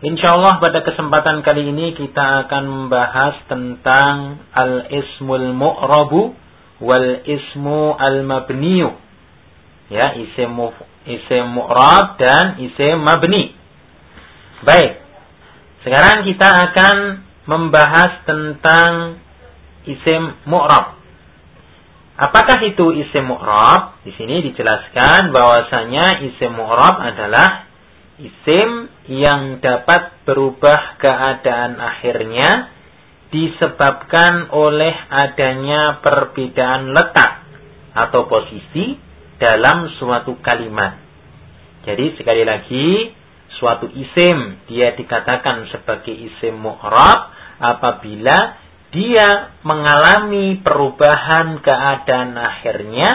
Insyaallah pada kesempatan kali ini kita akan membahas tentang al-ismul mu'rabu wal ismu al-mabniyu. Ya, isim isim mu'rab dan isim mabni. Baik. Sekarang kita akan membahas tentang isim mu'rab. Apakah itu isim mu'rab? Di sini dijelaskan bahwasanya isim mu'rab adalah isim yang dapat berubah keadaan akhirnya disebabkan oleh adanya perbedaan letak atau posisi dalam suatu kalimat. Jadi sekali lagi, suatu isim dia dikatakan sebagai isim mu'rab apabila dia mengalami perubahan keadaan akhirnya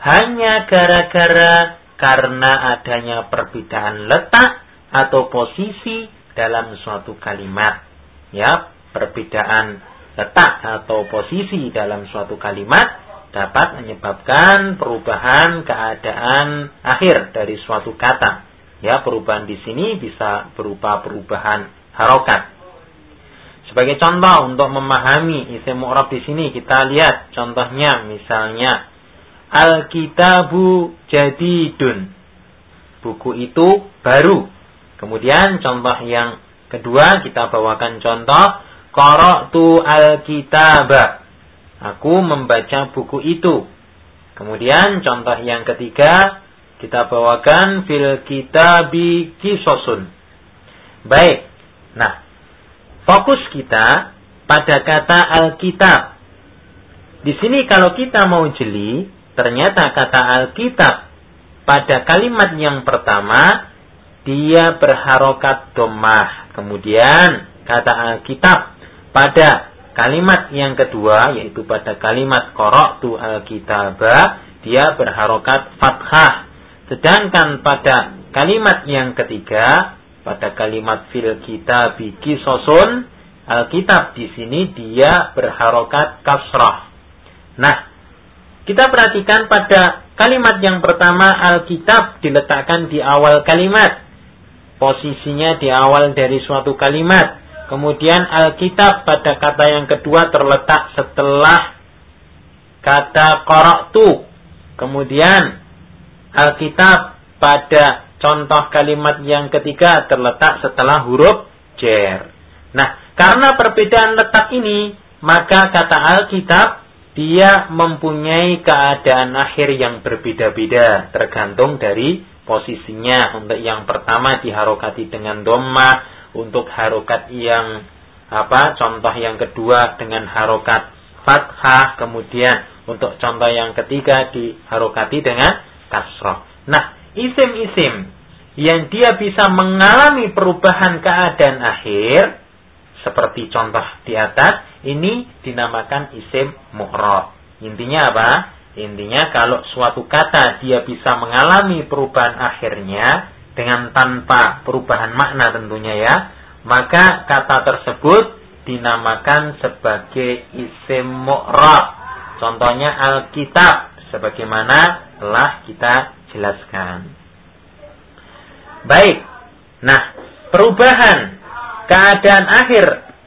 hanya gara-gara karena adanya perbedaan letak atau posisi dalam suatu kalimat. Ya, perbedaan letak atau posisi dalam suatu kalimat dapat menyebabkan perubahan keadaan akhir dari suatu kata. Ya, perubahan di sini bisa berupa perubahan harokat. Sebagai contoh untuk memahami isim mu'rab di sini kita lihat contohnya misalnya Alkitabu jadidun. Buku itu baru. Kemudian contoh yang kedua kita bawakan contoh Qara'tu al-kitaba. Aku membaca buku itu. Kemudian contoh yang ketiga kita bawakan fil kitabi kisosun. Baik. Nah, fokus kita pada kata Alkitab. Di sini kalau kita mau jeli, Ternyata kata Alkitab pada kalimat yang pertama dia berharokat domah. Kemudian kata Alkitab pada kalimat yang kedua yaitu pada kalimat tu alkitabah dia berharokat fathah. Sedangkan pada kalimat yang ketiga pada kalimat fil kitab kisosun Alkitab di sini dia berharokat kasrah. Nah, kita perhatikan pada kalimat yang pertama Alkitab diletakkan di awal kalimat. Posisinya di awal dari suatu kalimat. Kemudian Alkitab pada kata yang kedua terletak setelah kata koroktu. Kemudian Alkitab pada contoh kalimat yang ketiga terletak setelah huruf jer. Nah, karena perbedaan letak ini, maka kata Alkitab dia mempunyai keadaan akhir yang berbeda-beda tergantung dari posisinya. Untuk yang pertama diharokati dengan doma, untuk harokat yang apa? Contoh yang kedua dengan harokat fathah, kemudian untuk contoh yang ketiga diharokati dengan kasroh. Nah, isim-isim yang dia bisa mengalami perubahan keadaan akhir seperti contoh di atas ini dinamakan isim mu'rab. Intinya apa? Intinya kalau suatu kata dia bisa mengalami perubahan akhirnya dengan tanpa perubahan makna tentunya ya, maka kata tersebut dinamakan sebagai isim mu'rab. Contohnya Alkitab sebagaimana telah kita jelaskan. Baik. Nah, perubahan keadaan akhir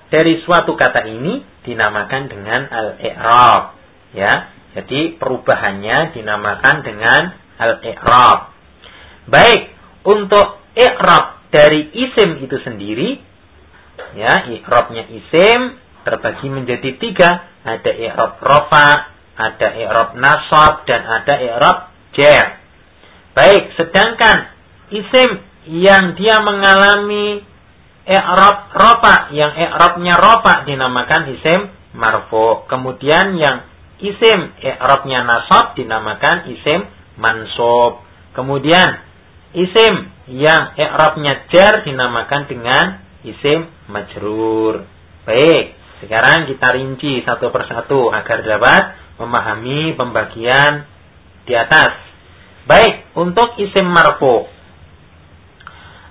dari suatu kata ini dinamakan dengan al-i'rab. Ya. Jadi perubahannya dinamakan dengan al-i'rab. Baik, untuk i'rab dari isim itu sendiri ya, i'rabnya isim terbagi menjadi tiga. Ada i'rab rofa, ada i'rab nasab dan ada i'rab jar. Baik, sedangkan isim yang dia mengalami i'rab ropa yang i'rabnya ropa dinamakan isim marfu. Kemudian yang isim i'rabnya nasab dinamakan isim mansub. Kemudian isim yang i'rabnya jar dinamakan dengan isim majrur. Baik, sekarang kita rinci satu persatu agar dapat memahami pembagian di atas. Baik, untuk isim marfu.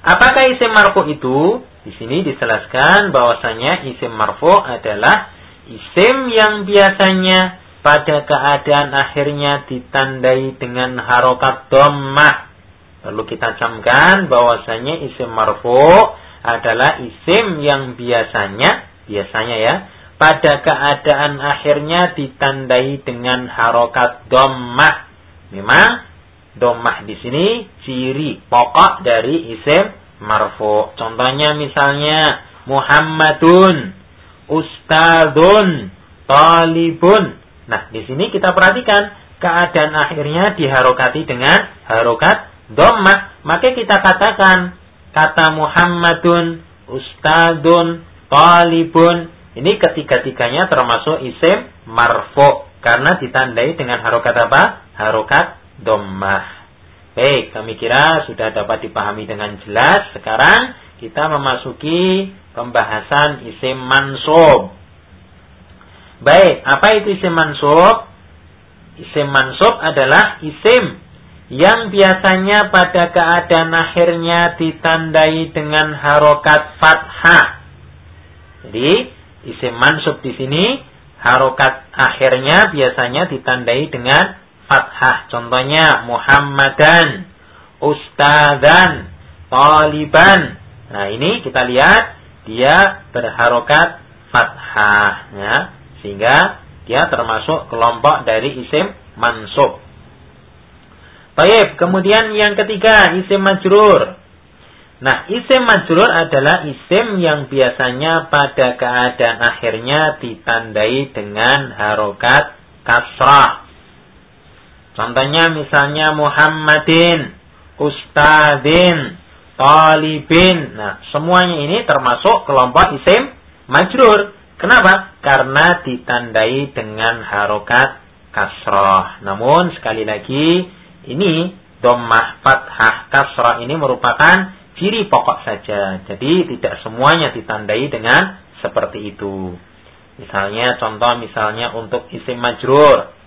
Apakah isim marfu itu? Di sini dijelaskan bahwasanya isim marfu adalah isim yang biasanya pada keadaan akhirnya ditandai dengan harokat dhammah. Lalu kita camkan bahwasanya isim marfu adalah isim yang biasanya biasanya ya pada keadaan akhirnya ditandai dengan harokat dommah. Memang dommah di sini ciri pokok dari isim marfu. Contohnya misalnya Muhammadun, Ustadun, Talibun. Nah, di sini kita perhatikan keadaan akhirnya diharokati dengan harokat dommah. Maka kita katakan kata Muhammadun, Ustadun, Talibun. Ini ketiga-tiganya termasuk isim marfu karena ditandai dengan harokat apa? Harokat dommah. Baik, kami kira sudah dapat dipahami dengan jelas. Sekarang kita memasuki pembahasan isim mansub. Baik, apa itu isim mansub? Isim mansub adalah isim yang biasanya pada keadaan akhirnya ditandai dengan harokat fathah. Jadi, isim mansub di sini harokat akhirnya biasanya ditandai dengan fathah. Contohnya Muhammadan, Ustadan, Taliban. Nah, ini kita lihat dia berharokat fathah ya, sehingga dia termasuk kelompok dari isim mansub. Baik, kemudian yang ketiga isim majrur. Nah, isim majrur adalah isim yang biasanya pada keadaan akhirnya ditandai dengan harokat kasrah. Contohnya misalnya Muhammadin, Ustadin, Talibin. Nah, semuanya ini termasuk kelompok isim majrur. Kenapa? Karena ditandai dengan harokat kasrah. Namun sekali lagi ini domah fathah kasrah ini merupakan ciri pokok saja. Jadi tidak semuanya ditandai dengan seperti itu. Misalnya contoh misalnya untuk isim majrur.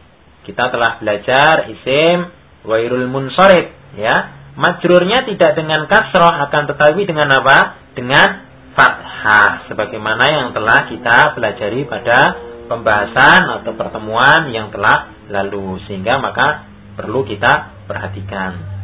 Kita telah belajar isim wairul munsorib ya. Majrurnya tidak dengan kasrah akan tetapi dengan apa? Dengan fathah sebagaimana yang telah kita pelajari pada pembahasan atau pertemuan yang telah lalu sehingga maka perlu kita perhatikan.